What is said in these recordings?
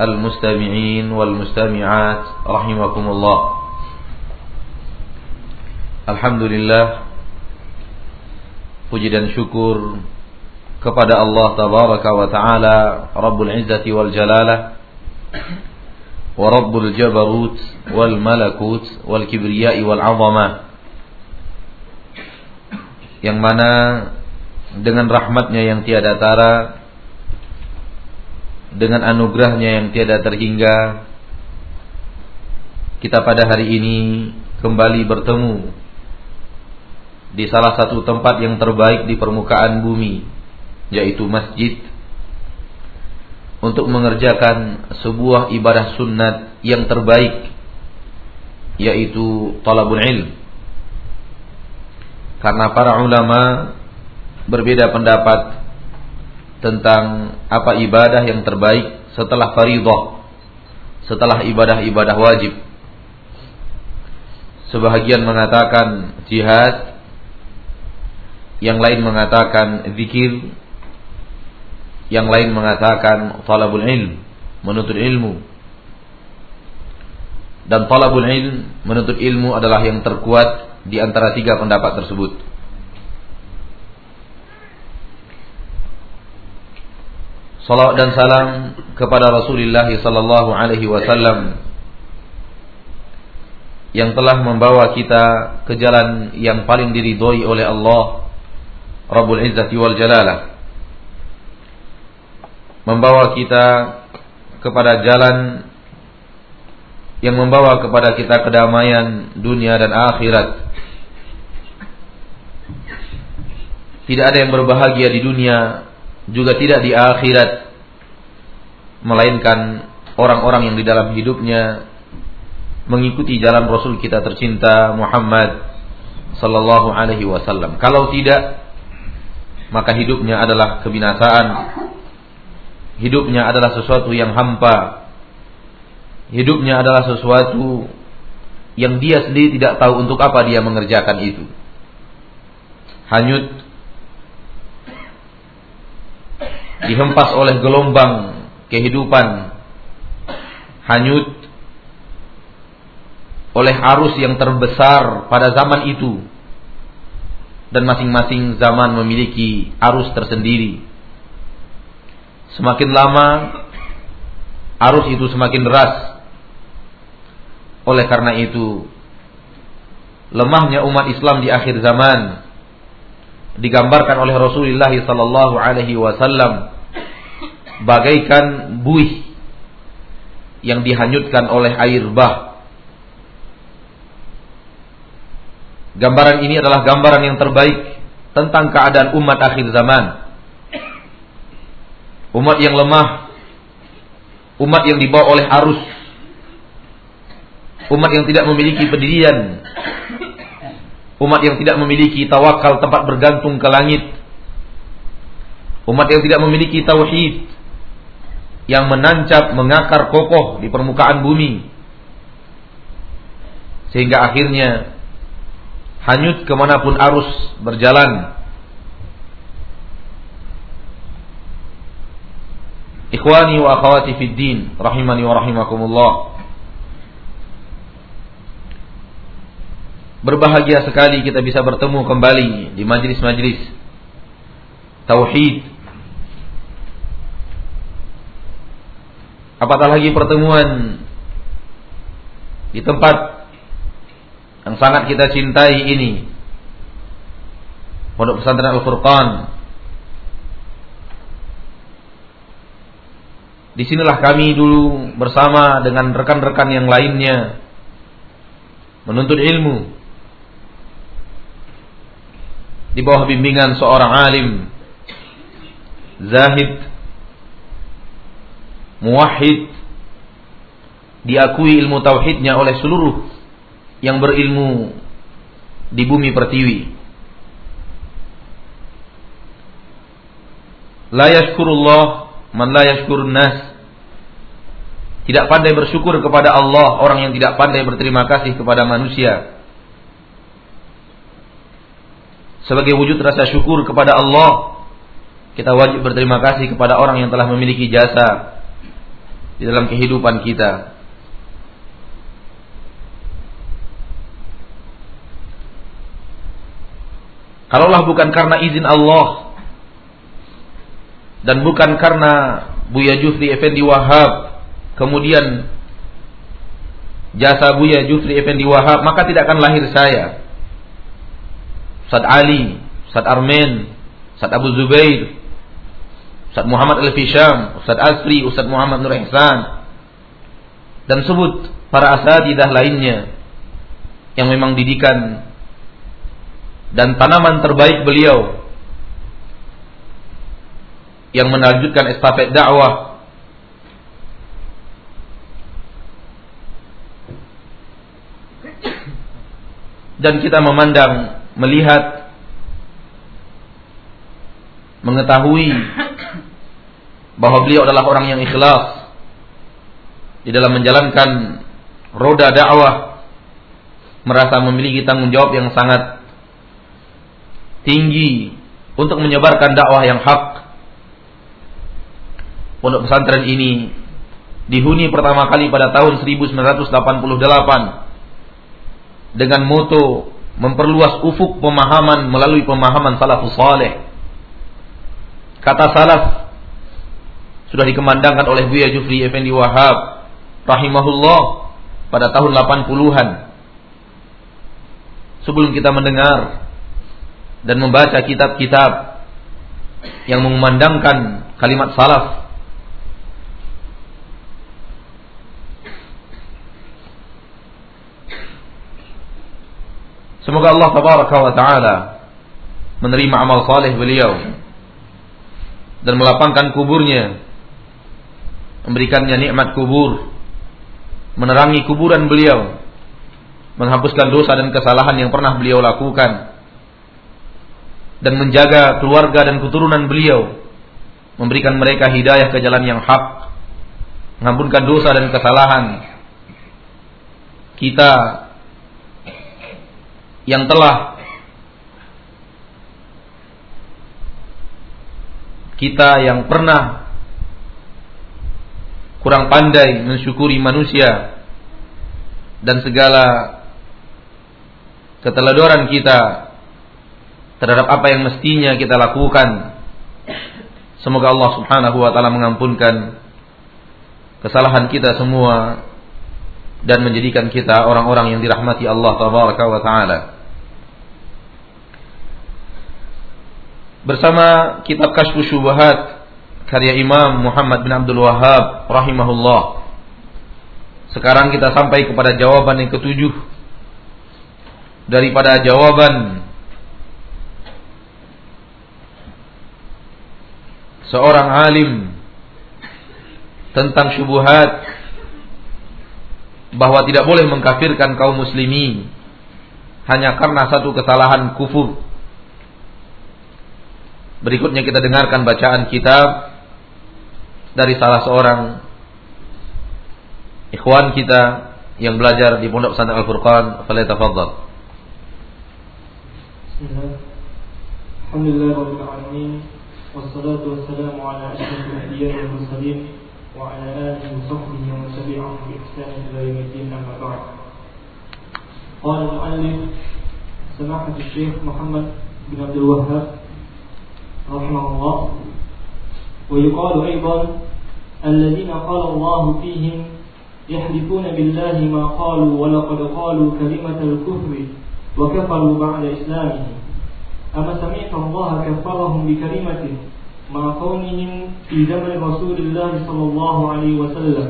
المستمعين والمستمعات رحمكم الله الحمد لله puji dan syukur kepada Allah tabaraka wa taala Rabbul Izzati wal Jalalah wa Rabbul Jabarut wal Malakut wal Kibriyai wal Azamah yang mana dengan rahmatnya yang tiada tara dengan anugerahnya yang tiada terhingga kita pada hari ini kembali bertemu di salah satu tempat yang terbaik di permukaan bumi yaitu masjid untuk mengerjakan sebuah ibadah sunnat yang terbaik yaitu talabul ilm. Karena para ulama berbeda pendapat tentang apa ibadah yang terbaik setelah faridah setelah ibadah-ibadah wajib sebahagian mengatakan jihad yang lain mengatakan zikir, yang lain mengatakan talabul ilm, menuntut ilmu. Dan talabul ilm, menuntut ilmu adalah yang terkuat di antara tiga pendapat tersebut. Salawat dan salam kepada Rasulullah sallallahu alaihi wasallam yang telah membawa kita ke jalan yang paling diridhoi oleh Allah Rabbul Izzati wal Jalalah membawa kita kepada jalan yang membawa kepada kita kedamaian dunia dan akhirat. Tidak ada yang berbahagia di dunia juga tidak di akhirat melainkan orang-orang yang di dalam hidupnya mengikuti jalan Rasul kita tercinta Muhammad sallallahu alaihi wasallam. Kalau tidak maka hidupnya adalah kebinasaan. Hidupnya adalah sesuatu yang hampa. Hidupnya adalah sesuatu yang dia sendiri tidak tahu untuk apa dia mengerjakan itu. Hanyut dihempas oleh gelombang kehidupan. Hanyut oleh arus yang terbesar pada zaman itu dan masing-masing zaman memiliki arus tersendiri. Semakin lama arus itu semakin deras. Oleh karena itu, lemahnya umat Islam di akhir zaman digambarkan oleh Rasulullah sallallahu alaihi wasallam bagaikan buih yang dihanyutkan oleh air bah Gambaran ini adalah gambaran yang terbaik tentang keadaan umat akhir zaman. Umat yang lemah, umat yang dibawa oleh arus, umat yang tidak memiliki pendirian, umat yang tidak memiliki tawakal tempat bergantung ke langit, umat yang tidak memiliki tauhid yang menancap mengakar kokoh di permukaan bumi sehingga akhirnya hanyut ke mana pun arus berjalan. Ikhwani wa akhwati fid din, rahimani wa rahimakumullah. Berbahagia sekali kita bisa bertemu kembali di majlis-majlis tauhid. Apatah lagi pertemuan di tempat yang sangat kita cintai ini? Pondok Pesantren Al-Furqan. Di sinilah kami dulu bersama dengan rekan-rekan yang lainnya menuntut ilmu di bawah bimbingan seorang alim zahid muwahhid diakui ilmu tauhidnya oleh seluruh yang berilmu di bumi pertiwi la yashkurullah Man la yashkurun nas. Tidak pandai bersyukur kepada Allah orang yang tidak pandai berterima kasih kepada manusia. Sebagai wujud rasa syukur kepada Allah, kita wajib berterima kasih kepada orang yang telah memiliki jasa di dalam kehidupan kita. Kalaulah bukan karena izin Allah dan bukan karena Buya Jufri Effendi Wahab kemudian jasa Buya Jufri Effendi Wahab maka tidak akan lahir saya Ustaz Ali Ustaz Armen Ustaz Abu Zubair Ustaz Muhammad Al-Fisham Ustaz Asri Ustaz Muhammad Nur Ihsan. Dan sebut para asatidah lainnya yang memang didikan dan tanaman terbaik beliau yang melanjutkan estafet dakwah. Dan kita memandang melihat mengetahui bahwa beliau adalah orang yang ikhlas di dalam menjalankan roda dakwah merasa memiliki tanggung jawab yang sangat tinggi untuk menyebarkan dakwah yang hak. Pondok pesantren ini dihuni pertama kali pada tahun 1988 dengan moto memperluas ufuk pemahaman melalui pemahaman salafus saleh. Kata salaf sudah dikemandangkan oleh Buya Jufri Effendi Wahab rahimahullah pada tahun 80-an. Sebelum kita mendengar dan membaca kitab-kitab yang mengumandangkan kalimat salaf Semoga Allah tabaraka wa taala menerima amal saleh beliau dan melapangkan kuburnya, memberikannya nikmat kubur, menerangi kuburan beliau, menghapuskan dosa dan kesalahan yang pernah beliau lakukan dan menjaga keluarga dan keturunan beliau, memberikan mereka hidayah ke jalan yang hak, mengampunkan dosa dan kesalahan kita yang telah kita yang pernah kurang pandai mensyukuri manusia dan segala keteledoran kita terhadap apa yang mestinya kita lakukan. Semoga Allah Subhanahu wa taala mengampunkan kesalahan kita semua dan menjadikan kita orang-orang yang dirahmati Allah tabaraka wa taala. Bersama kitab Kashfu Syubahat karya Imam Muhammad bin Abdul Wahhab rahimahullah. Sekarang kita sampai kepada jawaban yang ketujuh daripada jawaban seorang alim tentang syubhat bahwa tidak boleh mengkafirkan kaum muslimin hanya karena satu kesalahan kufur. Berikutnya kita dengarkan bacaan kitab dari salah seorang ikhwan kita yang belajar di Pondok Pesantren Al-Furqan, falyatafaddal. Alhamdulillah rabbil alamin wassalatu wassalamu ala asyrafil anbiya'i wal mursalin وعلى آله وصحبه ومن تبعهم بإحسان إلى يوم الدين أما بعد. قال المؤلف سماحة الشيخ محمد بن عبد الوهاب رحمه الله ويقال أيضا الذين قال الله فيهم يحلفون بالله ما قالوا ولقد قالوا كلمة الكفر وكفروا بعد إسلامهم أما سمعت الله كفرهم بكلمة مع كونهم في زمن رسول الله صلى الله عليه وسلم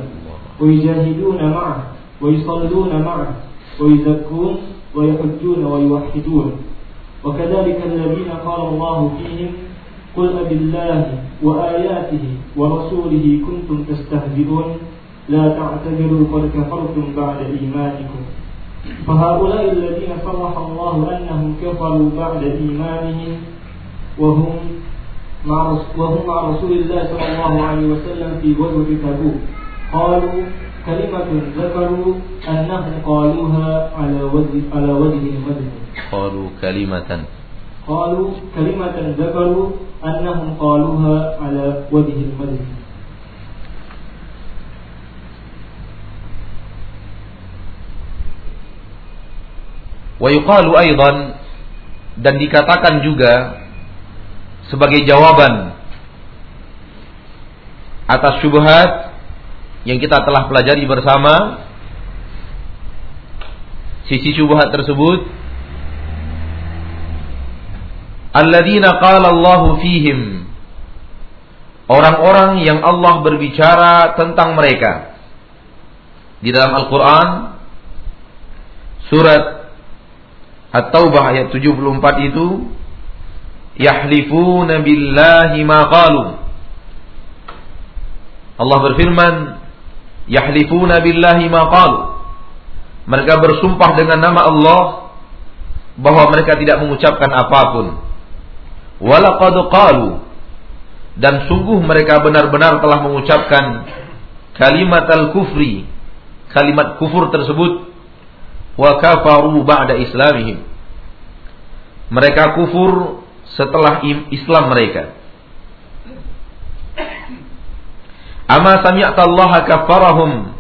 ويجاهدون معه ويصلون معه ويزكون ويحجون ويوحدون. وكذلك الذين قال الله فيهم قل أب الله وآياته ورسوله كنتم تستهزئون لا تعتذروا قد كفرتم بعد إيمانكم. فهؤلاء الذين صرح الله أنهم كفروا بعد إيمانهم وهم وهم مع رسول الله صلى الله عليه وسلم في غزوة تبوك قالوا كلمة ذكروا أنهم قالوها على وجه على وجه المدح قالوا كلمة قالوا كلمة ذكروا أنهم قالوها على وجه المدح ويقال أيضا dan dikatakan juga sebagai jawaban atas syubhat yang kita telah pelajari bersama. Sisi syubhat tersebut alladzina qala Allahu fihim orang-orang yang Allah berbicara tentang mereka. Di dalam Al-Qur'an surat At-Taubah ayat 74 itu yahlifuna billahi ma qalu Allah berfirman yahlifuna billahi ma qalu mereka bersumpah dengan nama Allah bahwa mereka tidak mengucapkan apa pun. Walaqad qalu. Dan sungguh mereka benar-benar telah mengucapkan kalimat al-kufri kalimat kufur tersebut wa kafaru ba'da islamihim. Mereka kufur setelah Islam mereka. Ama sami'tallaha kafarahum.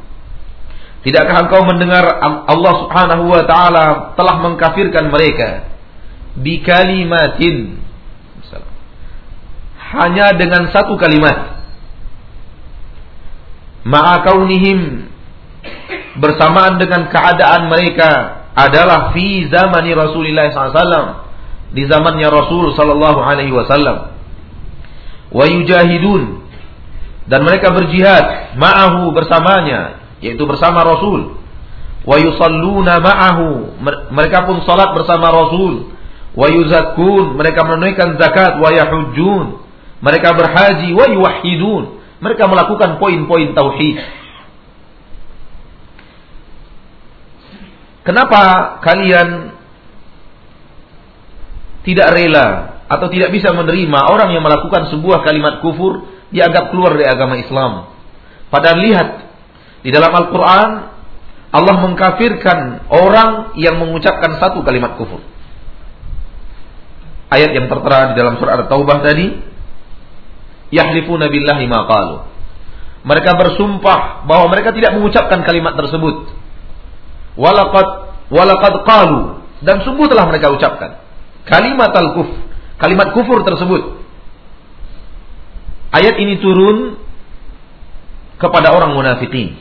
Tidakkah engkau mendengar Allah Subhanahu wa taala telah mengkafirkan mereka? Bi kalimatin. Hanya dengan satu kalimat. Ma'a kaunihim. Bersamaan dengan keadaan mereka adalah fi zamani Rasulullah SAW di zamannya Rasul sallallahu alaihi wasallam. Wa yujahidun. Dan mereka berjihad ma'ahu bersamanya yaitu bersama Rasul. Wa yusalluna ma'ahu. Mereka pun salat bersama Rasul. Wa yuzakkun. Mereka menunaikan zakat. Wa yahujjun. Mereka berhaji. Wa yuwahhidun. Mereka melakukan poin-poin tauhid. Kenapa kalian tidak rela atau tidak bisa menerima orang yang melakukan sebuah kalimat kufur dianggap keluar dari agama Islam. Padahal lihat di dalam Al-Quran Allah mengkafirkan orang yang mengucapkan satu kalimat kufur. Ayat yang tertera di dalam surah At-Taubah tadi, yahlifuna billahi ma qalu. Mereka bersumpah bahwa mereka tidak mengucapkan kalimat tersebut. Walaqad walaqad qalu dan sungguh telah mereka ucapkan kalimat al-kuf, kalimat kufur tersebut. Ayat ini turun kepada orang munafikin.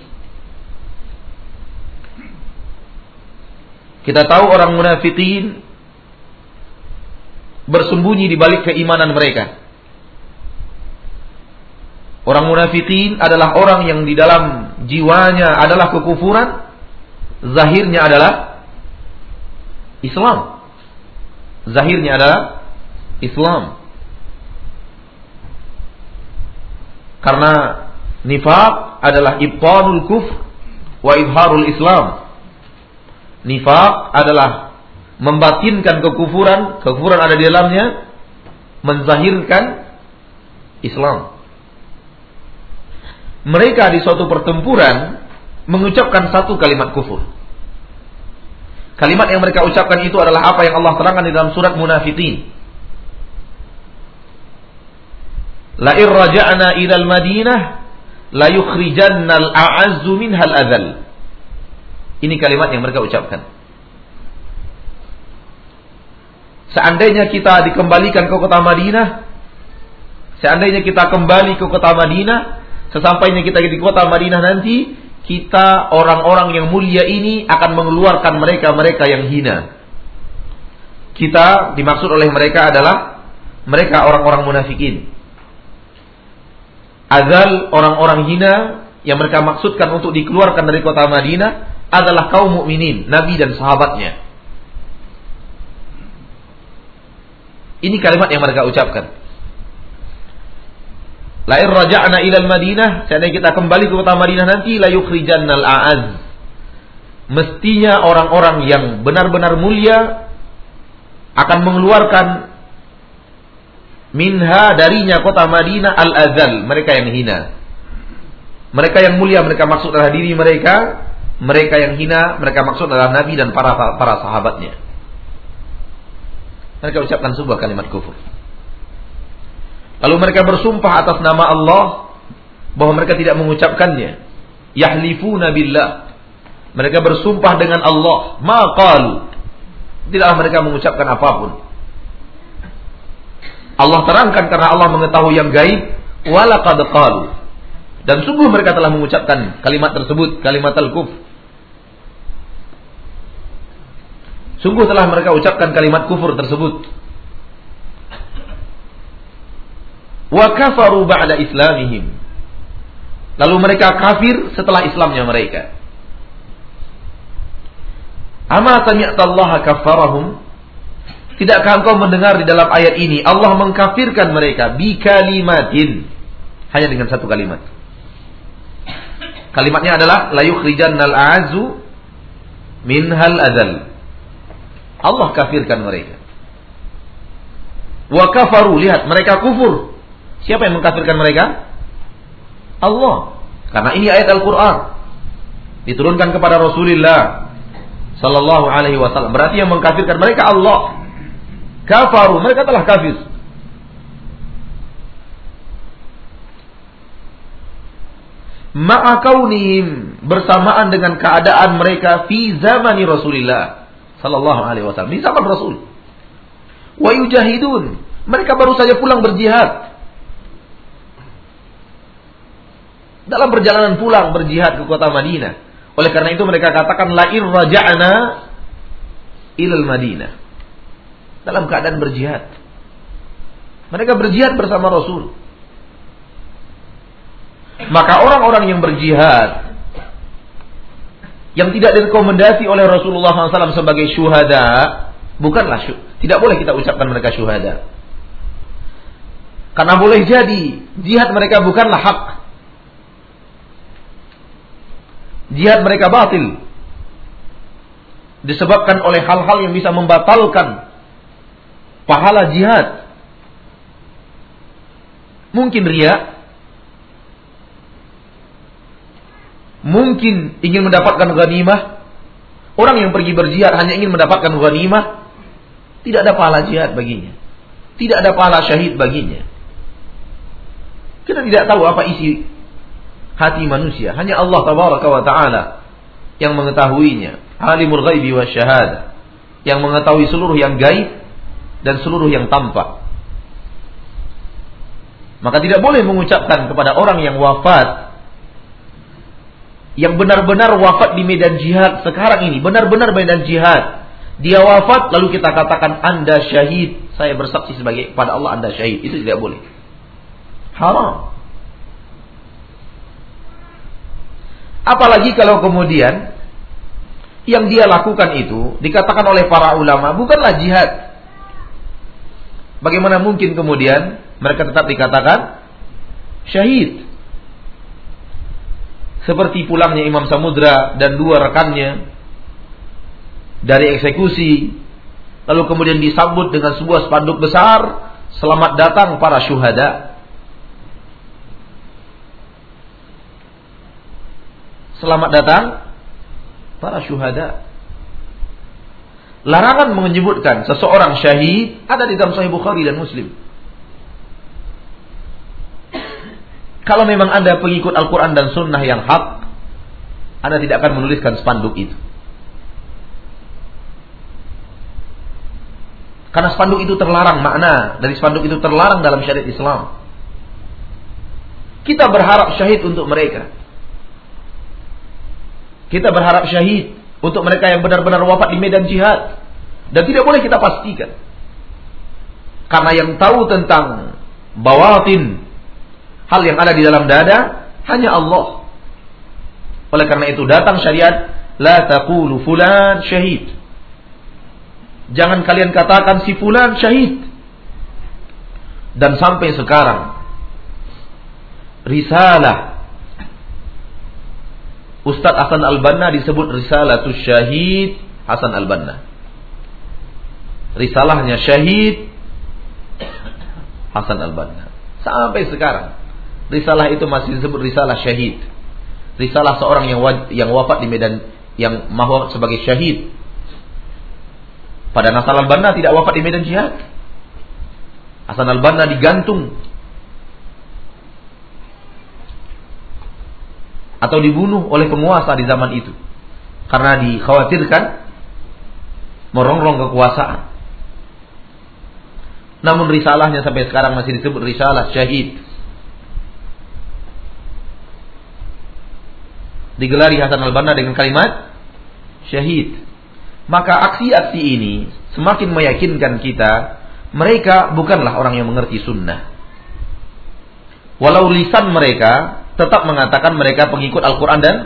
Kita tahu orang munafikin bersembunyi di balik keimanan mereka. Orang munafikin adalah orang yang di dalam jiwanya adalah kekufuran, zahirnya adalah Islam. Zahirnya adalah Islam. Karena nifaq adalah ibtanul kufr wa izharul Islam. Nifaq adalah membatinkan kekufuran, kekufuran ada di dalamnya, menzahirkan Islam. Mereka di suatu pertempuran mengucapkan satu kalimat kufur. Kalimat yang mereka ucapkan itu adalah apa yang Allah terangkan di dalam surat Munafiqin. La in raja'na ila al-Madinah la yukhrijanna al-a'azzu minha al-adzal. Ini kalimat yang mereka ucapkan. Seandainya kita dikembalikan ke kota Madinah, seandainya kita kembali ke kota Madinah, sesampainya kita di kota Madinah nanti, kita orang-orang yang mulia ini akan mengeluarkan mereka-mereka yang hina. Kita dimaksud oleh mereka adalah mereka orang-orang munafikin. Azal orang-orang hina yang mereka maksudkan untuk dikeluarkan dari kota Madinah adalah kaum mukminin, nabi dan sahabatnya. Ini kalimat yang mereka ucapkan. Lain raja'na ilal Madinah, seandainya kita kembali ke kota Madinah nanti la yukhrijannal a'az. Mestinya orang-orang yang benar-benar mulia akan mengeluarkan minha darinya kota Madinah al-azal, mereka yang hina. Mereka yang mulia mereka maksud adalah diri mereka, mereka yang hina mereka maksud adalah nabi dan para para sahabatnya. Mereka ucapkan sebuah kalimat kufur. Lalu mereka bersumpah atas nama Allah bahwa mereka tidak mengucapkannya. Yahlifuna billah. Mereka bersumpah dengan Allah. Ma qalu. Tidaklah mereka mengucapkan apa pun. Allah terangkan karena Allah mengetahui yang gaib. Walaqad qalu. Dan sungguh mereka telah mengucapkan kalimat tersebut, kalimat al-kuf. Sungguh telah mereka ucapkan kalimat kufur tersebut. Wa kafaru ba'da islamihim. Lalu mereka kafir setelah Islamnya mereka. Ama sami'tallaha kafarahum? Tidakkah engkau mendengar di dalam ayat ini Allah mengkafirkan mereka bi kalimatin hanya dengan satu kalimat. Kalimatnya adalah la yukhrijannal a'azzu minhal adzal. Allah kafirkan mereka. Wa kafaru lihat mereka kufur Siapa yang mengkafirkan mereka? Allah. Karena ini ayat Al-Quran. Diturunkan kepada Rasulullah Sallallahu alaihi wasallam. Berarti yang mengkafirkan mereka Allah. Kafaru. Mereka telah kafir. Ma'akaunihim bersamaan dengan keadaan mereka fi zamani Rasulullah sallallahu alaihi wasallam di zaman Rasul. Wa yujahidun. Mereka baru saja pulang berjihad. Dalam perjalanan pulang berjihad ke kota Madinah. Oleh karena itu mereka katakan lair raja'na ilal Madinah. Dalam keadaan berjihad. Mereka berjihad bersama Rasul. Maka orang-orang yang berjihad yang tidak direkomendasi oleh Rasulullah SAW sebagai syuhada bukanlah syuh. Tidak boleh kita ucapkan mereka syuhada. Karena boleh jadi jihad mereka bukanlah hak jihad mereka batil disebabkan oleh hal-hal yang bisa membatalkan pahala jihad. Mungkin ria, mungkin ingin mendapatkan ghanimah. Orang yang pergi berjihad hanya ingin mendapatkan ghanimah, tidak ada pahala jihad baginya. Tidak ada pahala syahid baginya. Kita tidak tahu apa isi hati manusia. Hanya Allah tabaraka wa taala yang mengetahuinya. Alimul ghaibi wa syahada. Yang mengetahui seluruh yang gaib dan seluruh yang tampak. Maka tidak boleh mengucapkan kepada orang yang wafat yang benar-benar wafat di medan jihad sekarang ini, benar-benar medan jihad. Dia wafat lalu kita katakan Anda syahid. Saya bersaksi sebagai pada Allah Anda syahid. Itu tidak boleh. Haram. Apalagi kalau kemudian yang dia lakukan itu dikatakan oleh para ulama bukanlah jihad. Bagaimana mungkin kemudian mereka tetap dikatakan syahid? Seperti pulangnya Imam Samudra dan dua rekannya dari eksekusi, lalu kemudian disambut dengan sebuah spanduk besar, selamat datang para syuhada. Selamat datang para syuhada. Larangan menyebutkan seseorang syahid ada di dalam Sahih Bukhari dan Muslim. Kalau memang Anda pengikut Al-Quran dan Sunnah yang hak, Anda tidak akan menuliskan spanduk itu. Karena spanduk itu terlarang makna dari spanduk itu terlarang dalam syariat Islam. Kita berharap syahid untuk mereka. Kita berharap syahid untuk mereka yang benar-benar wafat di medan jihad. Dan tidak boleh kita pastikan. Karena yang tahu tentang bawatin hal yang ada di dalam dada hanya Allah. Oleh karena itu datang syariat la taqulu fulan syahid. Jangan kalian katakan si fulan syahid. Dan sampai sekarang risalah Ustadz Hasan Al-Banna disebut Risalatul Syahid Hasan Al-Banna. Risalahnya Syahid Hasan Al-Banna. Sampai sekarang. Risalah itu masih disebut risalah syahid. Risalah seorang yang yang wafat di medan yang mahu sebagai syahid. Pada Nasal Al-Banna tidak wafat di medan jihad. Hasan Al-Banna digantung atau dibunuh oleh penguasa di zaman itu karena dikhawatirkan merongrong kekuasaan. Namun risalahnya sampai sekarang masih disebut risalah syahid. Digelari Hasan al-Banna dengan kalimat syahid. Maka aksi-aksi ini semakin meyakinkan kita mereka bukanlah orang yang mengerti sunnah. Walau lisan mereka tetap mengatakan mereka pengikut Al-Quran dan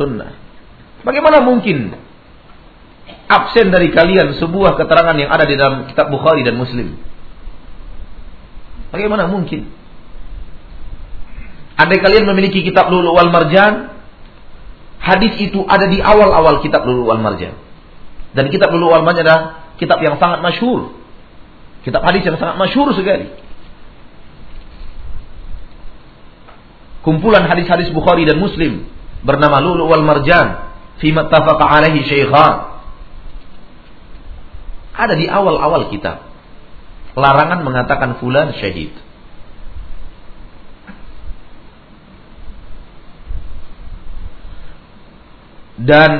Sunnah. Bagaimana mungkin absen dari kalian sebuah keterangan yang ada di dalam kitab Bukhari dan Muslim? Bagaimana mungkin? Andai kalian memiliki kitab Lulu wal Marjan, hadis itu ada di awal-awal kitab Lulu wal Marjan. Dan kitab Lulu wal Marjan adalah kitab yang sangat masyhur. Kitab hadis yang sangat masyhur sekali. Kumpulan hadis-hadis Bukhari dan Muslim bernama Lulu wal Marjan fi mattafaqa alaihi syaikhan. Ada di awal-awal kitab. Larangan mengatakan fulan syahid. Dan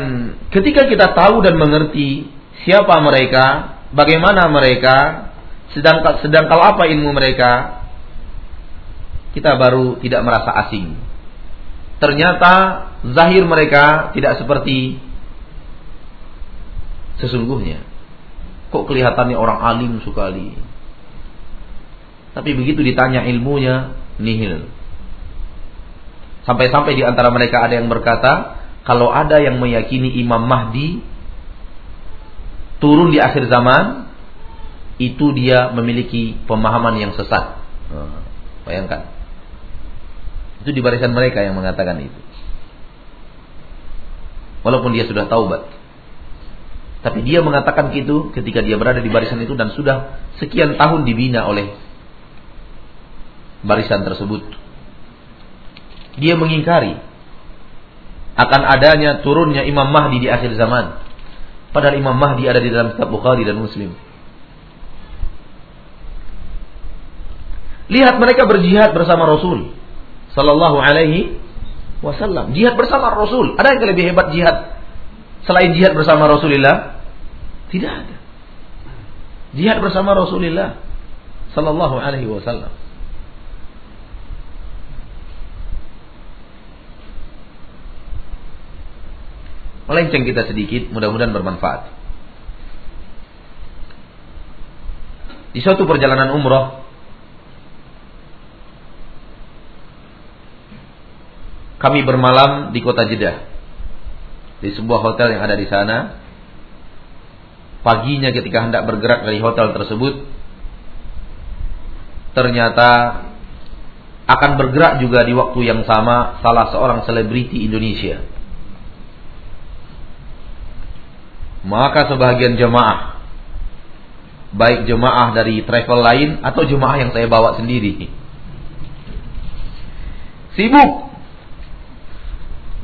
ketika kita tahu dan mengerti siapa mereka, bagaimana mereka, sedang sedang apa ilmu mereka, kita baru tidak merasa asing. Ternyata zahir mereka tidak seperti sesungguhnya. Kok kelihatannya orang alim sekali. Tapi begitu ditanya ilmunya, nihil. Sampai-sampai di antara mereka ada yang berkata, kalau ada yang meyakini Imam Mahdi turun di akhir zaman, itu dia memiliki pemahaman yang sesat. Bayangkan. Itu di barisan mereka yang mengatakan itu. Walaupun dia sudah taubat. Tapi dia mengatakan itu ketika dia berada di barisan itu dan sudah sekian tahun dibina oleh barisan tersebut. Dia mengingkari akan adanya turunnya Imam Mahdi di akhir zaman. Padahal Imam Mahdi ada di dalam kitab Bukhari dan Muslim. Lihat mereka berjihad bersama Rasul Sallallahu Alaihi Wasallam. Jihad bersama Rasul. Ada yang lebih hebat jihad selain jihad bersama Rasulullah? Tidak ada. Jihad bersama Rasulullah Sallallahu Alaihi Wasallam. Melenceng kita sedikit, mudah-mudahan bermanfaat. Di suatu perjalanan umroh, kami bermalam di kota Jeddah. Di sebuah hotel yang ada di sana. Paginya ketika hendak bergerak dari hotel tersebut, ternyata akan bergerak juga di waktu yang sama salah seorang selebriti Indonesia. Maka sebagian jemaah baik jemaah dari travel lain atau jemaah yang saya bawa sendiri sibuk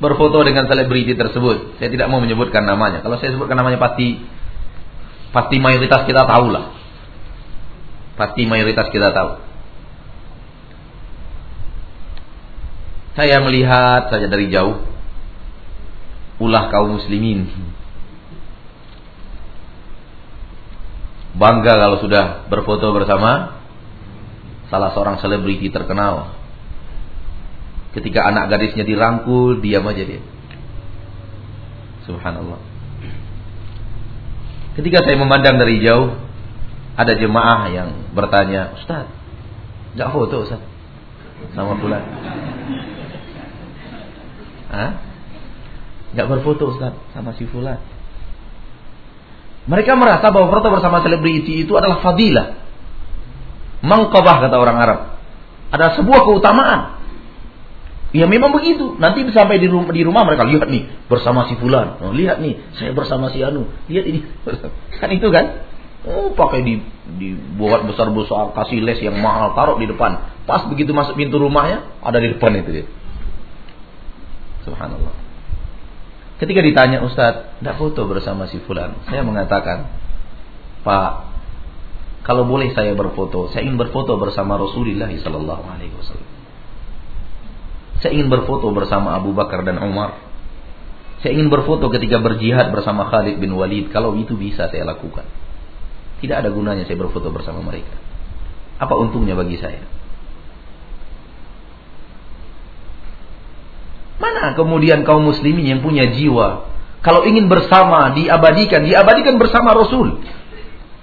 berfoto dengan selebriti tersebut. Saya tidak mau menyebutkan namanya. Kalau saya sebutkan namanya pasti pasti mayoritas kita tahu lah. Pasti mayoritas kita tahu. Saya melihat saja dari jauh ulah kaum muslimin. Bangga kalau sudah berfoto bersama salah seorang selebriti terkenal. Ketika anak gadisnya dirangkul, diam aja dia. Subhanallah. Ketika saya memandang dari jauh, ada jemaah yang bertanya, Ustaz, nggak foto Ustaz sama fulan? Hah? Nggak berfoto Ustaz sama si fulan. Mereka merasa bahwa foto bersama selebriti itu adalah fadilah. Mangkabah kata orang Arab. Ada sebuah keutamaan. Ya memang begitu. Nanti sampai di rumah, di rumah mereka lihat nih bersama si fulan. Oh, lihat nih saya bersama si Anu. Lihat ini. kan itu kan? Oh, pakai di dibuat besar-besar kasih les yang mahal taruh di depan. Pas begitu masuk pintu rumahnya ada di depan itu dia. Subhanallah. Ketika ditanya Ustadz, tidak foto bersama si fulan. Saya mengatakan, Pak, kalau boleh saya berfoto, saya ingin berfoto bersama Rasulullah Sallallahu Alaihi Wasallam. Saya ingin berfoto bersama Abu Bakar dan Umar. Saya ingin berfoto ketika berjihad bersama Khalid bin Walid. Kalau itu bisa saya lakukan. Tidak ada gunanya saya berfoto bersama mereka. Apa untungnya bagi saya? Mana kemudian kaum muslimin yang punya jiwa kalau ingin bersama diabadikan, diabadikan bersama Rasul.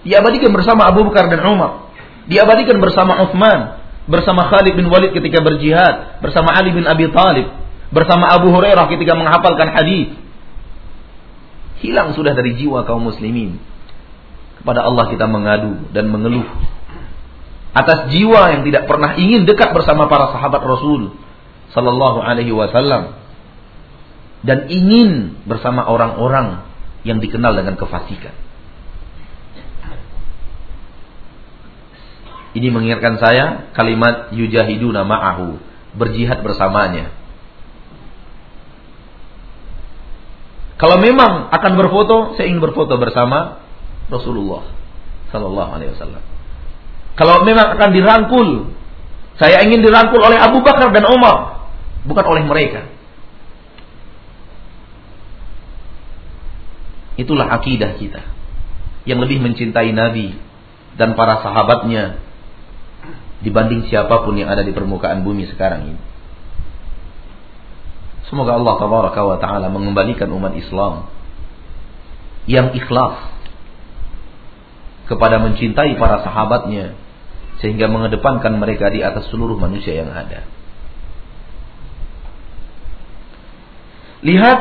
Diabadikan bersama Abu Bakar dan Umar. Diabadikan bersama Uthman, bersama Khalid bin Walid ketika berjihad, bersama Ali bin Abi Talib, bersama Abu Hurairah ketika menghafalkan hadis. Hilang sudah dari jiwa kaum muslimin. Kepada Allah kita mengadu dan mengeluh atas jiwa yang tidak pernah ingin dekat bersama para sahabat Rasul sallallahu alaihi wasallam dan ingin bersama orang-orang yang dikenal dengan kefasikan. Ini mengingatkan saya kalimat yujahiduna ma'ahu, berjihad bersamanya. Kalau memang akan berfoto, saya ingin berfoto bersama Rasulullah sallallahu alaihi wasallam. Kalau memang akan dirangkul, saya ingin dirangkul oleh Abu Bakar dan Umar bukan oleh mereka. Itulah akidah kita yang lebih mencintai Nabi dan para sahabatnya dibanding siapa pun yang ada di permukaan bumi sekarang ini. Semoga Allah tabaraka wa taala mengembalikan umat Islam yang ikhlas kepada mencintai para sahabatnya sehingga mengedepankan mereka di atas seluruh manusia yang ada. Lihat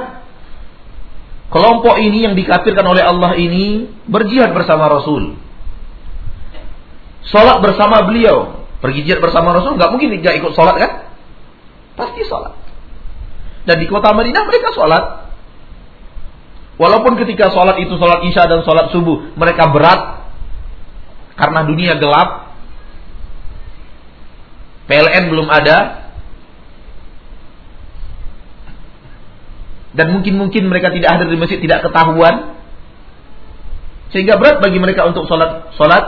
kelompok ini yang dikafirkan oleh Allah ini berjihad bersama Rasul. Salat bersama beliau. Pergi jihad bersama Rasul nggak mungkin tidak ikut salat kan? Pasti salat. Dan di kota Madinah mereka salat. Walaupun ketika salat itu salat Isya dan salat subuh mereka berat karena dunia gelap. PLN belum ada, dan mungkin-mungkin mereka tidak hadir di masjid tidak ketahuan sehingga berat bagi mereka untuk sholat sholat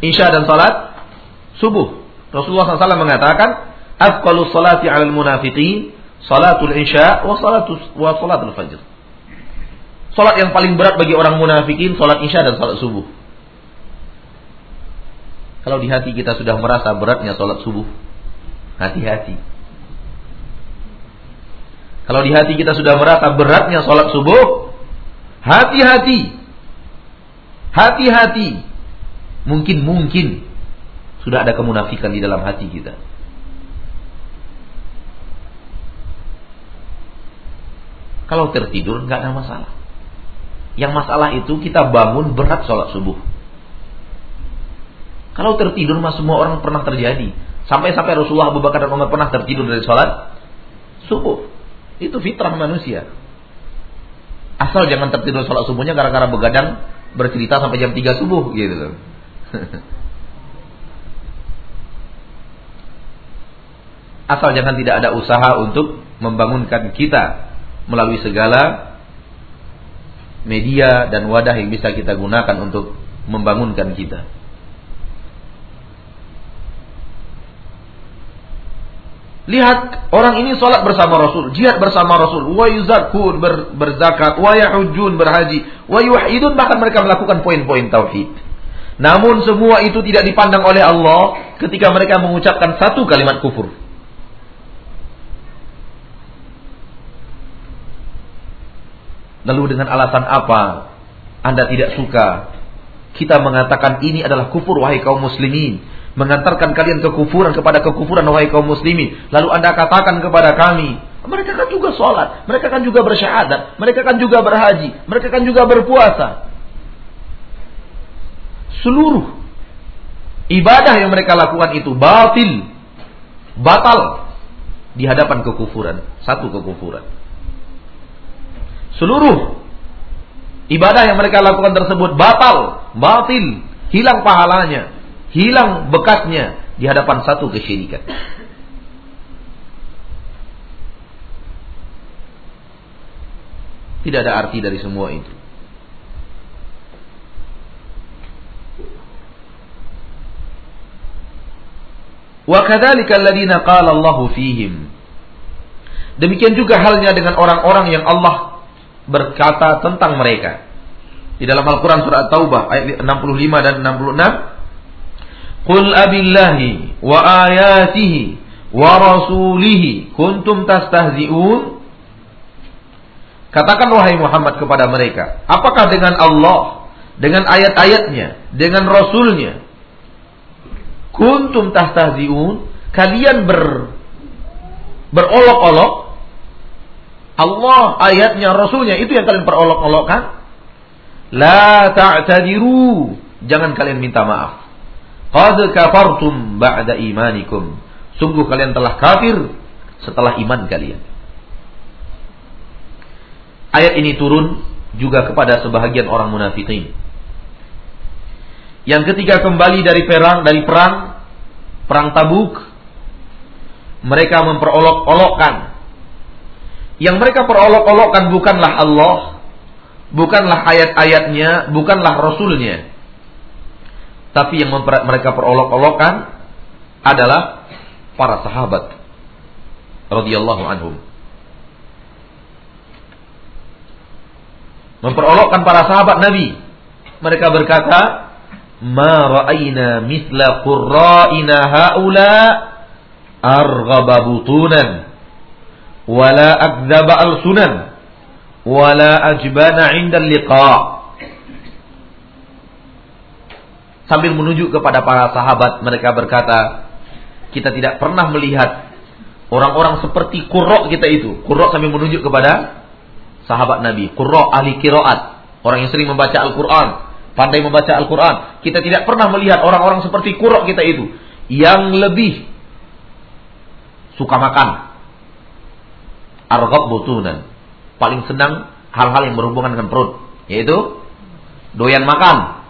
isya dan sholat subuh Rasulullah SAW mengatakan afqalu salati al munafiqin salatul isya wa salatul wa salatul fajr Salat yang paling berat bagi orang munafikin salat isya dan salat subuh. Kalau di hati kita sudah merasa beratnya salat subuh, hati-hati. Kalau di hati kita sudah merasa beratnya sholat subuh, hati-hati. Hati-hati. Mungkin-mungkin sudah ada kemunafikan di dalam hati kita. Kalau tertidur nggak ada masalah. Yang masalah itu kita bangun berat sholat subuh. Kalau tertidur mah semua orang pernah terjadi. Sampai-sampai Rasulullah Abu Bakar dan Umar pernah tertidur dari sholat subuh. Itu fitrah manusia. Asal jangan tertidur sholat subuhnya gara-gara begadang bercerita sampai jam 3 subuh gitu Asal jangan tidak ada usaha untuk membangunkan kita melalui segala media dan wadah yang bisa kita gunakan untuk membangunkan kita. Lihat orang ini sholat bersama Rasul, jihad bersama Rasul, wa yuzakun ber, berzakat, wa yahujun berhaji, wa bahkan mereka melakukan poin-poin tauhid. Namun semua itu tidak dipandang oleh Allah ketika mereka mengucapkan satu kalimat kufur. Lalu dengan alasan apa? Anda tidak suka. Kita mengatakan ini adalah kufur wahai kaum muslimin. Mengantarkan kalian kekufuran kepada kekufuran wahai kaum muslimin. Lalu Anda katakan kepada kami mereka kan juga sholat mereka kan juga bersyahadat mereka kan juga berhaji mereka kan juga berpuasa. Seluruh ibadah yang mereka lakukan itu batil batal di hadapan kekufuran satu kekufuran seluruh ibadah yang mereka lakukan tersebut batal batil hilang pahalanya hilang bekasnya di hadapan satu kesyirikan tidak ada arti dari semua itu qala Allahu fihim. Demikian juga halnya dengan orang-orang yang Allah berkata tentang mereka. Di dalam Al-Qur'an surat Taubah ayat 65 dan 66, "Qul abillahi wa ayatihi wa rasulihi kuntum tastahzi'un?" Katakan wahai Muhammad kepada mereka, apakah dengan Allah, dengan ayat-ayatnya, dengan rasulnya kuntum tahtaziun kalian ber berolok-olok Allah ayatnya rasulnya itu yang kalian perolok-olokkan. La ta'tadiru. Jangan kalian minta maaf. Qad kafartum ba'da imanikum. Sungguh kalian telah kafir setelah iman kalian. Ayat ini turun juga kepada sebahagian orang munafikin. Yang ketiga kembali dari perang, dari perang, perang Tabuk, mereka memperolok-olokkan. Yang mereka perolok-olokkan bukanlah Allah, bukanlah ayat-ayatnya, bukanlah Rasulnya. Tapi yang mereka perolok-olokkan adalah para sahabat radhiyallahu anhum. Memperolokkan para sahabat Nabi. Mereka berkata, ma ra'ayna mithla qurra'ina haula arghaba butunan wala akdzaba al-sunan wala ajbana 'inda sambil menuju kepada para sahabat mereka berkata kita tidak pernah melihat orang-orang seperti Qurra kita itu Qurra sambil menunjuk kepada sahabat Nabi Qurra ahli kiraat orang yang sering membaca Al-Qur'an pandai membaca Al-Quran. Kita tidak pernah melihat orang-orang seperti kurok kita itu. Yang lebih suka makan. Argab butunan. Paling senang hal-hal yang berhubungan dengan perut. Yaitu doyan makan.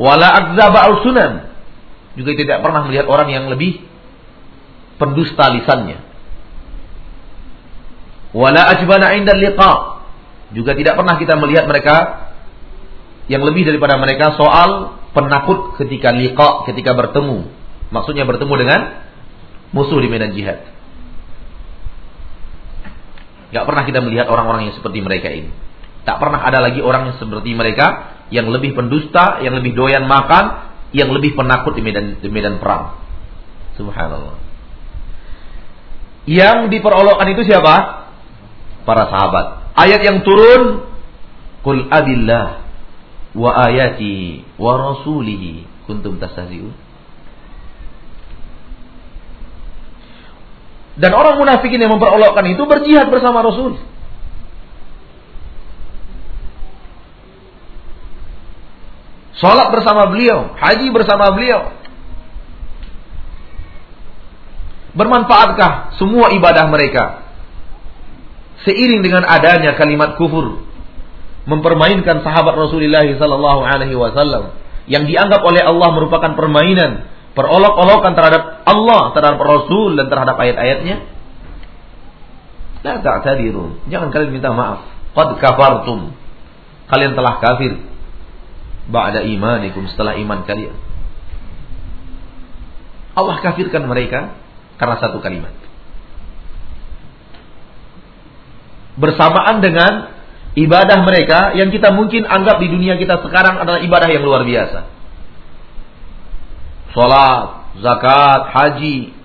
Wala akzaba al-sunan. Juga tidak pernah melihat orang yang lebih pendusta lisannya. Wala ajbana inda liqa. Juga tidak pernah kita melihat mereka yang lebih daripada mereka soal penakut ketika liqa, ketika bertemu. Maksudnya bertemu dengan musuh di medan jihad. Gak pernah kita melihat orang-orang yang seperti mereka ini. Tak pernah ada lagi orang yang seperti mereka yang lebih pendusta, yang lebih doyan makan, yang lebih penakut di medan di medan perang. Subhanallah. Yang diperolokkan itu siapa? Para sahabat. Ayat yang turun, Qul abillah wa ayati wa rasulihi kuntum tastahzi'un Dan orang munafikin yang memperolokkan itu berjihad bersama Rasul. Salat bersama beliau, haji bersama beliau. Bermanfaatkah semua ibadah mereka? Seiring dengan adanya kalimat kufur mempermainkan sahabat Rasulullah sallallahu alaihi wasallam yang dianggap oleh Allah merupakan permainan, perolok-olokan terhadap Allah, terhadap Rasul dan terhadap ayat-ayatnya. La. Jangan kalian minta maaf. Qad kafartum. Kalian telah kafir ba'da imanikum setelah iman kalian. Allah kafirkan mereka karena satu kalimat. Bersamaan dengan ibadah mereka yang kita mungkin anggap di dunia kita sekarang adalah ibadah yang luar biasa. Salat, zakat, haji.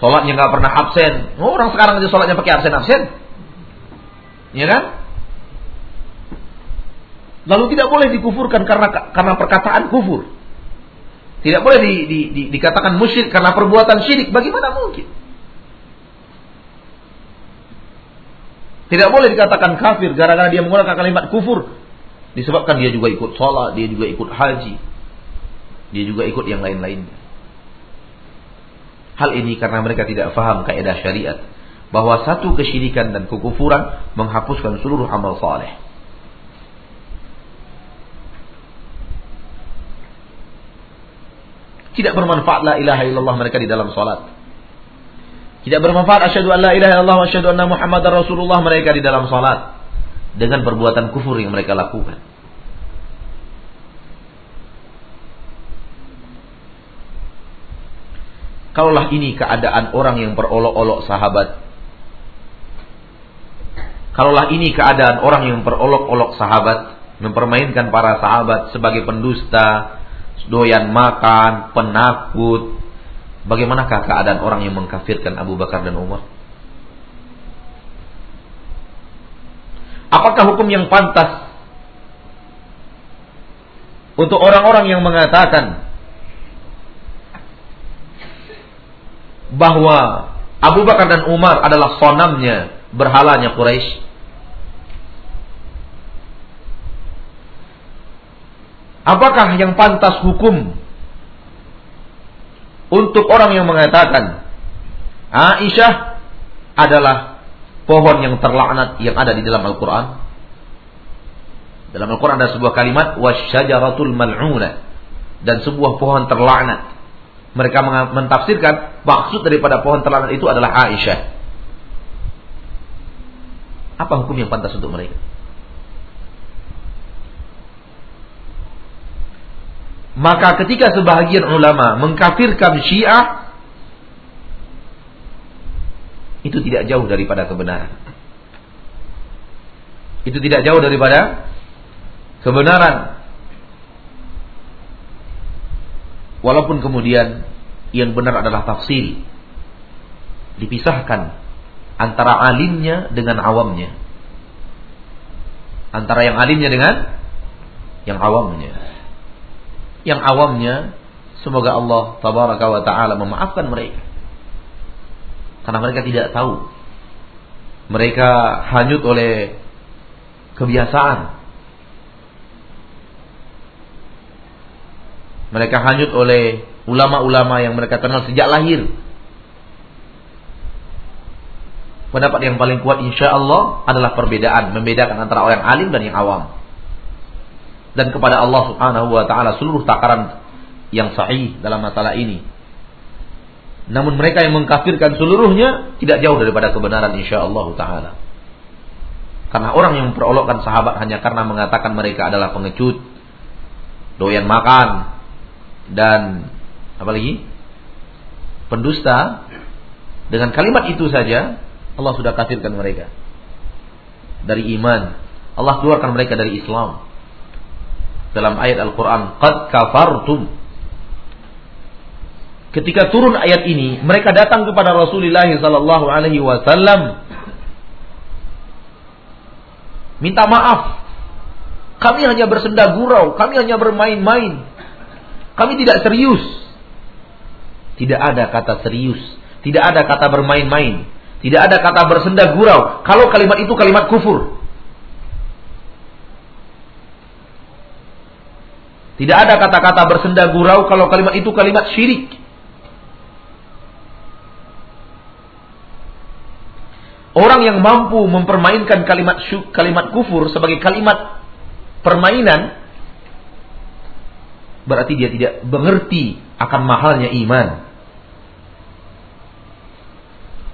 Salatnya nggak pernah absen. Oh, orang sekarang aja salatnya pakai absen-absen. Ya kan? Lalu tidak boleh dikufurkan karena karena perkataan kufur. Tidak boleh di, di, di, dikatakan musyrik karena perbuatan syirik. Bagaimana mungkin? Tidak boleh dikatakan kafir gara-gara dia menggunakan kalimat kufur. Disebabkan dia juga ikut sholat, dia juga ikut haji. Dia juga ikut yang lain-lainnya. Hal ini karena mereka tidak faham kaidah syariat bahwa satu kesyirikan dan kekufuran menghapuskan seluruh amal saleh. Tidak bermanfaat la ilaha illallah mereka di dalam salat. Tidak bermanfaat asyhadu an la ilaha illallah wa asyhadu anna muhammadar rasulullah mereka di dalam salat dengan perbuatan kufur yang mereka lakukan. Kalaulah ini keadaan orang yang berolok-olok sahabat. Kalaulah ini keadaan orang yang berolok-olok sahabat, mempermainkan para sahabat sebagai pendusta, doyan makan, penakut. Bagaimanakah keadaan orang yang mengkafirkan Abu Bakar dan Umar? Apakah hukum yang pantas untuk orang-orang yang mengatakan bahwa Abu Bakar dan Umar adalah sonamnya, berhalanya Quraisy? Apakah yang pantas hukum untuk orang yang mengatakan Aisyah adalah pohon yang terlaknat yang ada di dalam Al-Quran? Dalam Al-Quran ada sebuah kalimat wasyajaratul mal'una dan sebuah pohon terlaknat. Mereka mentafsirkan maksud daripada pohon terlaknat itu adalah Aisyah. Apa hukum yang pantas untuk mereka? Maka ketika sebahagian ulama mengkafirkan Syiah itu tidak jauh daripada kebenaran. Itu tidak jauh daripada kebenaran. Walaupun kemudian yang benar adalah tafsir. Dipisahkan antara alimnya dengan awamnya. Antara yang alimnya dengan yang awamnya yang awamnya semoga Allah tabaraka wa taala memaafkan mereka. Karena mereka tidak tahu. Mereka hanyut oleh kebiasaan. Mereka hanyut oleh ulama-ulama yang mereka kenal sejak lahir. Pendapat yang paling kuat insya Allah adalah perbedaan, membedakan antara orang alim dan yang awam dan kepada Allah Subhanahu wa taala seluruh takaran yang sahih dalam masalah ini. Namun mereka yang mengkafirkan seluruhnya tidak jauh daripada kebenaran insyaallah taala. Karena orang yang memperolokkan sahabat hanya karena mengatakan mereka adalah pengecut, doyan makan dan apa lagi? pendusta. Dengan kalimat itu saja Allah sudah kafirkan mereka. Dari iman. Allah keluarkan mereka dari Islam. Dalam ayat Al-Quran qad kafartum. Ketika turun ayat ini mereka datang kepada Rasulullah sallallahu alaihi wasallam. Minta maaf. Kami hanya bersenda gurau kami hanya bermain-main kami tidak serius. Tidak ada kata serius. Tidak ada kata bermain-main. Tidak ada kata bersenda gurau. Kalau kalimat itu kalimat kufur. Tidak ada kata-kata bersenda gurau kalau kalimat itu kalimat syirik. Orang yang mampu mempermainkan kalimat syuk, kalimat kufur sebagai kalimat permainan berarti dia tidak mengerti akan mahalnya iman.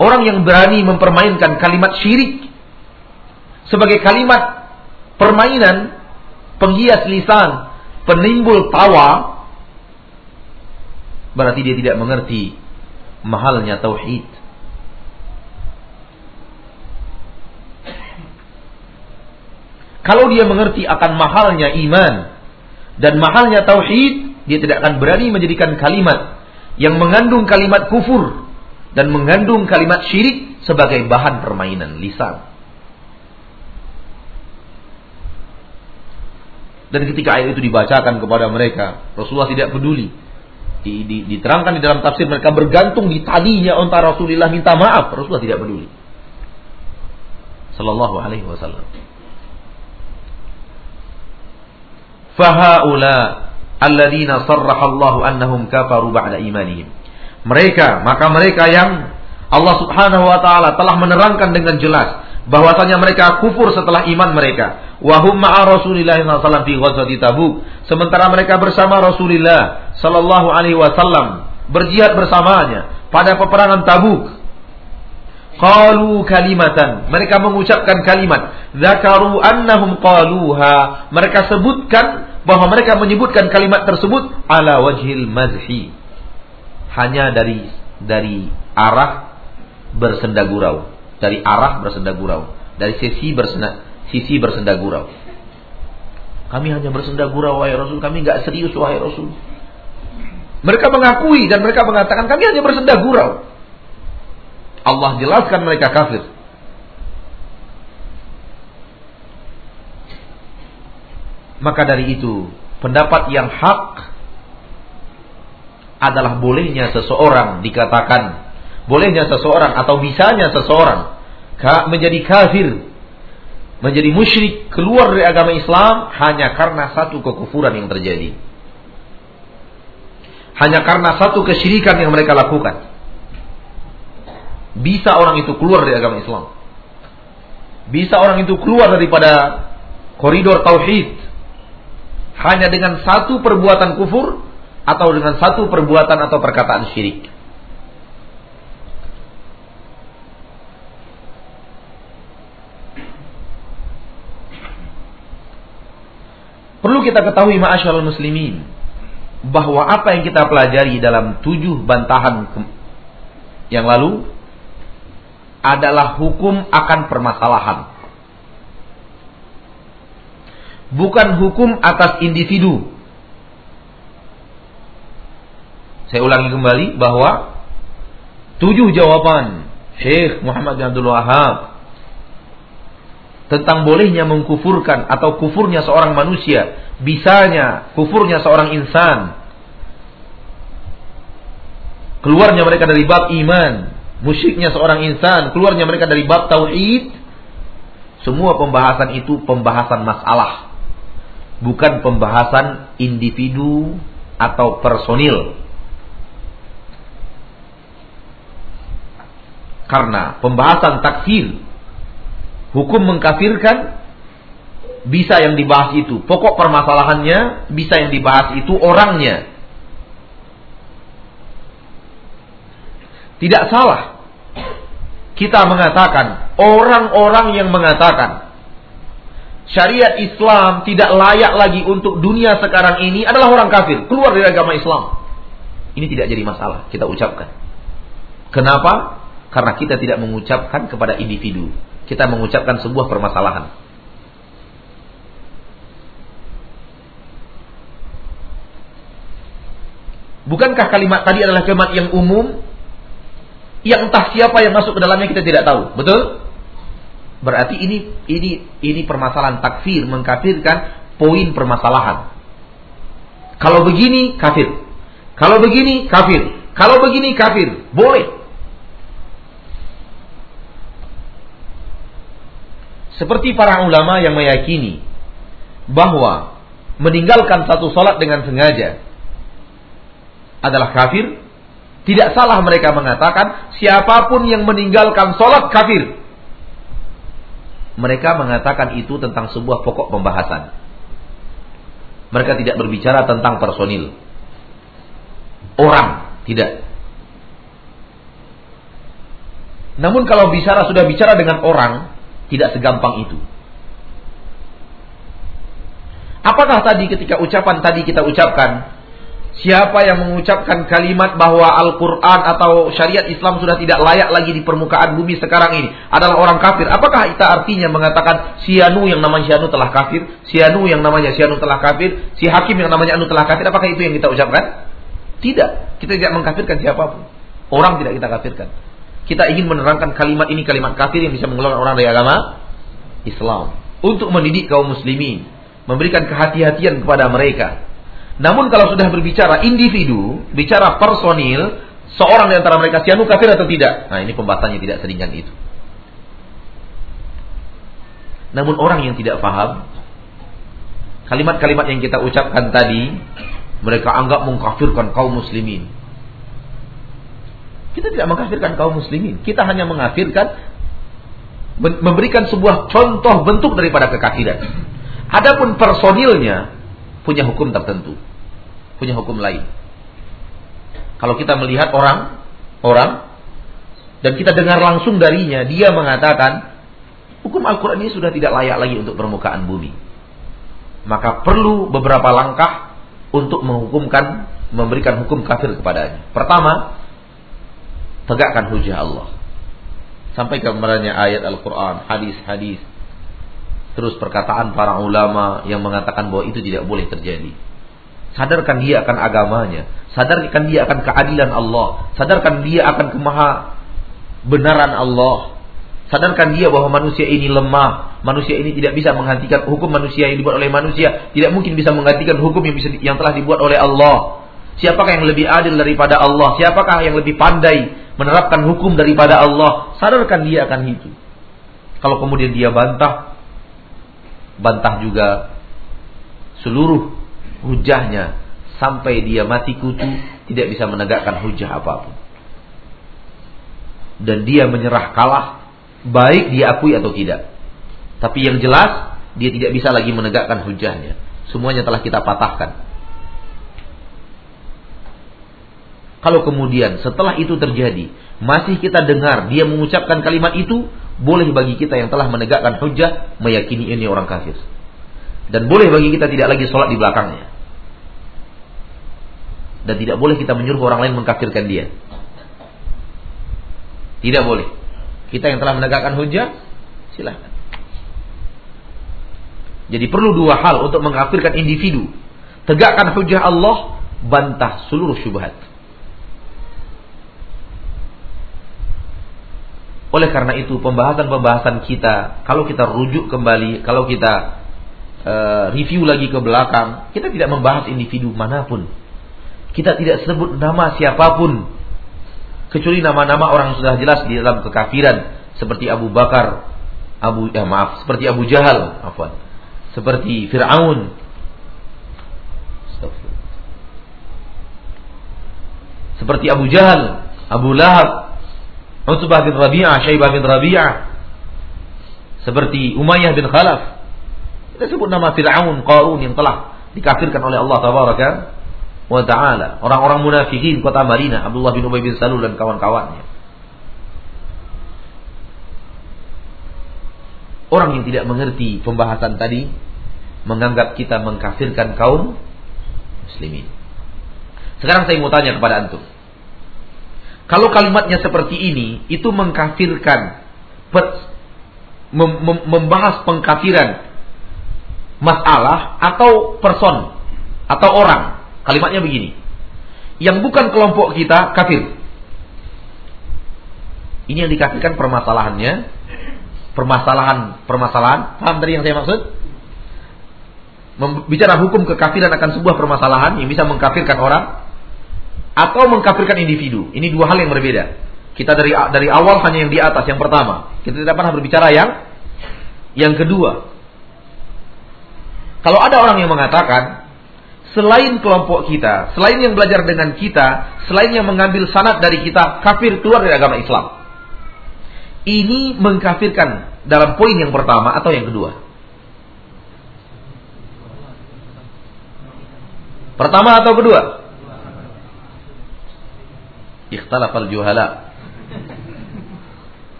Orang yang berani mempermainkan kalimat syirik sebagai kalimat permainan penghias lisan penimbul tawa berarti dia tidak mengerti mahalnya tauhid. Kalau dia mengerti akan mahalnya iman dan mahalnya tauhid, dia tidak akan berani menjadikan kalimat yang mengandung kalimat kufur dan mengandung kalimat syirik sebagai bahan permainan lisan. Dan ketika ayat itu dibacakan kepada mereka, Rasulullah tidak peduli. Diterangkan di dalam tafsir mereka bergantung di talinya unta Rasulullah minta maaf, Rasulullah tidak peduli. Sallallahu alaihi wasallam. Fahaula alladzina sarrahallahu annahum kafaru ba'da imanihim. Mereka, maka mereka yang Allah Subhanahu wa taala telah menerangkan dengan jelas bahwasanya mereka kufur setelah iman mereka. Wahum ma'a Rasulillah sallallahu fi ghazwati Tabuk. Sementara mereka bersama Rasulullah sallallahu alaihi wasallam berjihad bersamanya pada peperangan Tabuk. Qalu kalimatan. Mereka mengucapkan kalimat. Zakaru annahum qaluha. Mereka sebutkan bahwa mereka menyebutkan kalimat tersebut ala wajhil mazhi. Hanya dari dari arah bersenda gurau dari arah bersenda gurau, dari sisi bersenda sisi bersenda gurau. Kami hanya bersenda gurau wahai Rasul, kami nggak serius wahai Rasul. Mereka mengakui dan mereka mengatakan kami hanya bersenda gurau. Allah jelaskan mereka kafir. Maka dari itu, pendapat yang hak adalah bolehnya seseorang dikatakan bolehnya seseorang atau bisanya seseorang menjadi kafir, menjadi musyrik, keluar dari agama Islam hanya karena satu kekufuran yang terjadi. Hanya karena satu kesyirikan yang mereka lakukan. Bisa orang itu keluar dari agama Islam. Bisa orang itu keluar daripada koridor tauhid hanya dengan satu perbuatan kufur atau dengan satu perbuatan atau perkataan syirik. Perlu kita ketahui ma'asyarul muslimin bahwa apa yang kita pelajari dalam tujuh bantahan yang lalu adalah hukum akan permasalahan. Bukan hukum atas individu. Saya ulangi kembali bahwa tujuh jawaban Syekh Muhammad bin Abdul Wahab tentang bolehnya mengkufurkan atau kufurnya seorang manusia, bisanya kufurnya seorang insan. Keluarnya mereka dari bab iman, musyiknya seorang insan, keluarnya mereka dari bab tauhid. Semua pembahasan itu pembahasan masalah, bukan pembahasan individu atau personil. Karena pembahasan takfir Hukum mengkafirkan bisa yang dibahas itu. Pokok permasalahannya bisa yang dibahas itu orangnya. Tidak salah. Kita mengatakan orang-orang yang mengatakan syariat Islam tidak layak lagi untuk dunia sekarang ini adalah orang kafir, keluar dari agama Islam. Ini tidak jadi masalah, kita ucapkan. Kenapa? Karena kita tidak mengucapkan kepada individu, kita mengucapkan sebuah permasalahan. Bukankah kalimat tadi adalah kalimat yang umum yang entah siapa yang masuk ke dalamnya kita tidak tahu, betul? Berarti ini ini ini permasalahan takfir mengkafirkan poin permasalahan. Kalau begini kafir. Kalau begini kafir. Kalau begini kafir. Boleh. Seperti para ulama yang meyakini bahwa meninggalkan satu salat dengan sengaja adalah kafir, tidak salah mereka mengatakan siapa pun yang meninggalkan salat kafir. Mereka mengatakan itu tentang sebuah pokok pembahasan. Mereka tidak berbicara tentang personil. Orang, tidak. Namun kalau bicara sudah bicara dengan orang, tidak segampang itu. Apakah tadi ketika ucapan tadi kita ucapkan Siapa yang mengucapkan kalimat bahwa Al-Quran atau syariat Islam sudah tidak layak lagi di permukaan bumi sekarang ini adalah orang kafir. Apakah itu artinya mengatakan si Anu yang namanya si Anu telah kafir, si Anu yang namanya si Anu telah kafir, si Hakim yang namanya Anu telah kafir? Apakah itu yang kita ucapkan? Tidak. Kita tidak mengkafirkan siapa pun. Orang tidak kita kafirkan. Kita ingin menerangkan kalimat ini kalimat kafir yang bisa mengeluarkan orang dari agama Islam. Untuk mendidik kaum muslimin. memberikan kehati-hatian kepada mereka. Namun kalau sudah berbicara individu, bicara personil, seorang di antara mereka sianu kafir atau tidak? Nah, ini pembahasannya tidak seringan itu. Namun orang yang tidak paham kalimat-kalimat yang kita ucapkan tadi mereka anggap mengkafirkan kaum muslimin. Kita tidak mengkafirkan kaum muslimin, kita hanya mengkafirkan memberikan sebuah contoh bentuk daripada kekafiran. Adapun personilnya punya hukum tertentu, punya hukum lain. Kalau kita melihat orang, orang dan kita dengar langsung darinya, dia mengatakan Hukum Al-Quran ini sudah tidak layak lagi untuk permukaan bumi. Maka perlu beberapa langkah untuk menghukumkan, memberikan hukum kafir kepadanya. Pertama, tegakkan hujah Allah. Sampai kemarahnya ayat Al-Quran, hadis-hadis. Terus perkataan para ulama yang mengatakan bahwa itu tidak boleh terjadi. Sadarkan dia akan agamanya. Sadarkan dia akan keadilan Allah. Sadarkan dia akan kemaha benaran Allah. Sadarkan dia bahwa manusia ini lemah, manusia ini tidak bisa menghentikan hukum manusia yang dibuat oleh manusia, tidak mungkin bisa menggantikan hukum yang bisa yang telah dibuat oleh Allah. Siapakah yang lebih adil daripada Allah? Siapakah yang lebih pandai menerapkan hukum daripada Allah? Sadarkan dia akan itu. Kalau kemudian dia bantah, bantah juga seluruh hujahnya sampai dia mati kutu tidak bisa menegakkan hujah apa pun. Dan dia menyerah kalah baik diakui atau tidak. Tapi yang jelas dia tidak bisa lagi menegakkan hujahnya. Semuanya telah kita patahkan. Kalau kemudian setelah itu terjadi, masih kita dengar dia mengucapkan kalimat itu, boleh bagi kita yang telah menegakkan hujah meyakini ini orang kafir. Dan boleh bagi kita tidak lagi sholat di belakangnya. Dan tidak boleh kita menyuruh orang lain mengkafirkan dia. Tidak boleh. Kita yang telah menegakkan hujah, silahkan. Jadi perlu dua hal untuk mengkafirkan individu. Tegakkan hujah Allah, bantah seluruh syubhat. Oleh karena itu pembahasan-pembahasan kita, kalau kita rujuk kembali, kalau kita uh, review lagi ke belakang, kita tidak membahas individu mana pun. Kita tidak sebut nama siapa pun kecuali nama-nama orang yang sudah jelas di dalam kekafiran seperti Abu Bakar, Abu ya maaf, seperti Abu Jahal, afwan. Seperti Firaun. Seperti Abu Jahal, Abu Lahab, Utbah bin Rabi'ah, Syaibah bin Rabi'ah. Seperti Umayyah bin Khalaf. Kita sebut nama Fir'aun, Qarun yang telah dikafirkan oleh Allah Tabaraka wa taala. Orang-orang munafikin kota Madinah, Abdullah bin Ubay bin Salul dan kawan-kawannya. Orang yang tidak mengerti pembahasan tadi menganggap kita mengkafirkan kaum muslimin. Sekarang saya mau tanya kepada antum. Kalau kalimatnya seperti ini, itu mengkafirkan membahas pengkafiran masalah atau person atau orang Kalimatnya begini. Yang bukan kelompok kita kafir. Ini yang dikafirkan permasalahannya. Permasalahan, permasalahan. Paham tadi yang saya maksud? Bicara hukum kekafiran akan sebuah permasalahan yang bisa mengkafirkan orang atau mengkafirkan individu. Ini dua hal yang berbeda. Kita dari dari awal hanya yang di atas, yang pertama. Kita tidak pernah berbicara yang yang kedua. Kalau ada orang yang mengatakan selain kelompok kita, selain yang belajar dengan kita, selain yang mengambil sanat dari kita, kafir keluar dari agama Islam. Ini mengkafirkan dalam poin yang pertama atau yang kedua? Pertama atau kedua? Ikhtalafal juhala.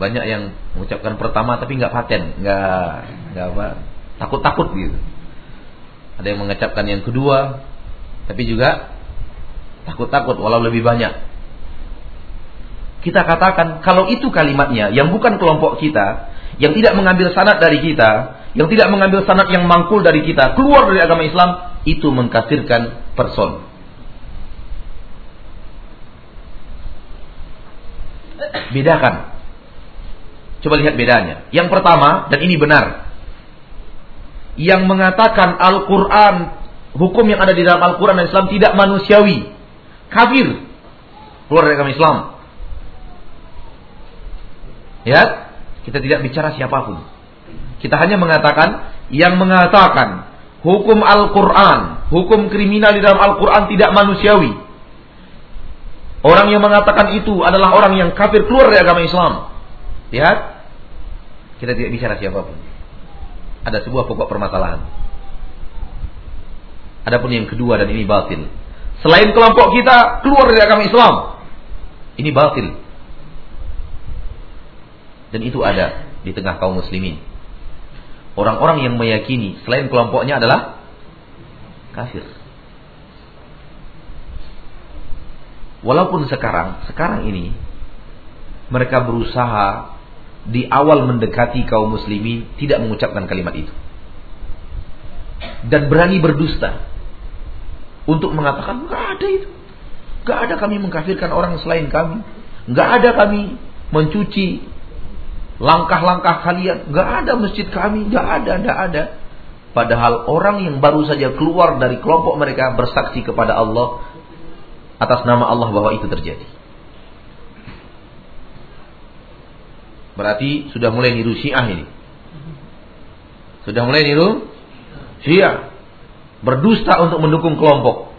banyak yang mengucapkan pertama tapi nggak paten, nggak nggak apa, takut-takut gitu. Ada yang mengucapkan yang kedua, tapi juga takut-takut walau lebih banyak. Kita katakan kalau itu kalimatnya yang bukan kelompok kita, yang tidak mengambil sanat dari kita, yang tidak mengambil sanat yang mangkul dari kita, keluar dari agama Islam, itu mengkafirkan person. Bedakan Coba lihat bedanya. Yang pertama, dan ini benar. Yang mengatakan Al-Quran, hukum yang ada di dalam Al-Quran dan Islam tidak manusiawi. Kafir. Keluar dari agama Islam. Ya, kita tidak bicara siapa pun. Kita hanya mengatakan yang mengatakan hukum Al-Quran, hukum kriminal di dalam Al-Quran tidak manusiawi. Orang yang mengatakan itu adalah orang yang kafir keluar dari agama Islam. Lihat, kita tidak bicara siapa pun. Ada sebuah pokok permasalahan. Adapun yang kedua dan ini batil. Selain kelompok kita keluar dari agama Islam. Ini batil. Dan itu ada di tengah kaum muslimin. Orang-orang yang meyakini selain kelompoknya adalah kafir. Walaupun sekarang, sekarang ini mereka berusaha di awal mendekati kaum muslimin tidak mengucapkan kalimat itu. Dan berani berdusta untuk mengatakan nggak ada itu. nggak ada kami mengkafirkan orang selain kami. nggak ada kami mencuci langkah-langkah kalian. nggak ada masjid kami, nggak ada, nggak ada. Padahal orang yang baru saja keluar dari kelompok mereka bersaksi kepada Allah atas nama Allah bahwa itu terjadi. Berarti sudah mulai niru Syiah ini. Sudah mulai niru Syiah. Berdusta untuk mendukung kelompok.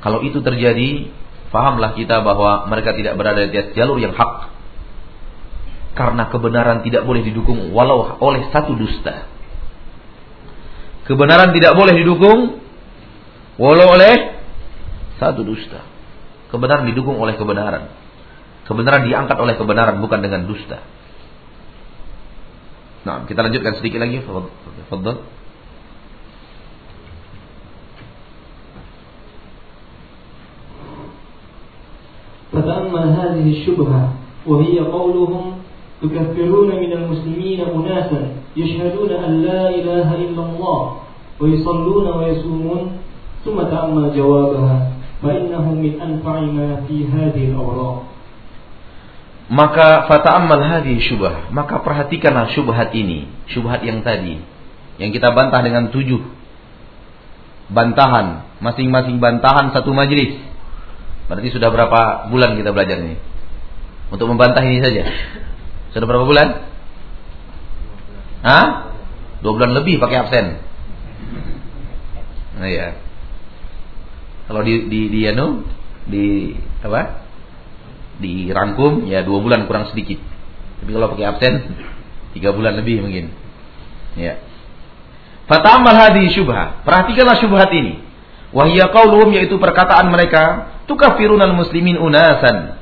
Kalau itu terjadi, fahamlah kita bahwa mereka tidak berada di atas jalur yang hak. Karena kebenaran tidak boleh didukung walau oleh satu dusta. Kebenaran tidak boleh didukung walau oleh satu dusta. Kebenaran didukung oleh kebenaran. Kebenaran diangkat oleh kebenaran bukan dengan dusta. Nah, kita lanjutkan sedikit lagi. Fadhal. فتأمل هذه الشبهة وهي قولهم تكفرون من المسلمين أناسا يشهدون أن لا إله إلا الله ويصلون ويصومون ثم تأمل جوابها فإنه من أنفع ما في هذه الأوراق maka fata'ammal hadhihi syubah maka perhatikanlah syubhat ini syubhat yang tadi yang kita bantah dengan tujuh bantahan masing-masing bantahan satu majelis berarti sudah berapa bulan kita belajar ini untuk membantah ini saja sudah berapa bulan Hah? dua bulan lebih pakai absen nah ya kalau di di di anu di apa dirangkum ya dua bulan kurang sedikit. Tapi kalau pakai absen tiga bulan lebih mungkin. Ya. Fatamal hadi syubha. Perhatikanlah syubhat ini. Wahia yaitu perkataan mereka tukafirunal muslimin unasan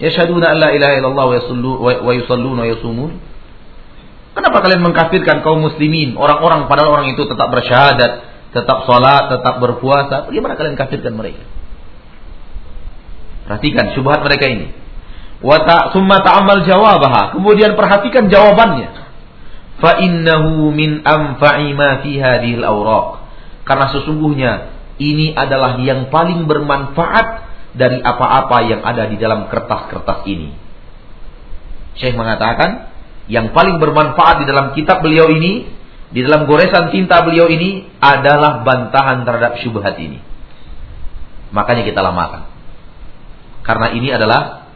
yashhaduna an la ilaha illallah wa yusallu wa yasumun. Kenapa kalian mengkafirkan kaum muslimin, orang-orang padahal orang itu tetap bersyahadat, tetap sholat, tetap berpuasa? Bagaimana kalian kafirkan mereka? Perhatikan syubhat mereka ini. Wa ta summa ta'ammal jawabaha. Kemudian perhatikan jawabannya. Fa innahu min anfa'i ma fi hadhil awraq. Karena sesungguhnya ini adalah yang paling bermanfaat dari apa-apa yang ada di dalam kertas-kertas ini. Syekh mengatakan yang paling bermanfaat di dalam kitab beliau ini, di dalam goresan tinta beliau ini adalah bantahan terhadap syubhat ini. Makanya kita lamakan. Karena ini adalah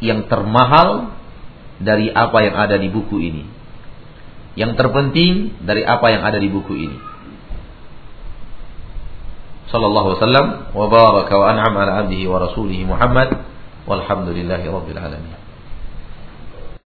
yang termahal dari apa yang ada di buku ini. Yang terpenting dari apa yang ada di buku ini. Sallallahu wasallam wa baraka wa an'am ala abdihi wa rasulihi Muhammad walhamdulillahi rabbil alamin.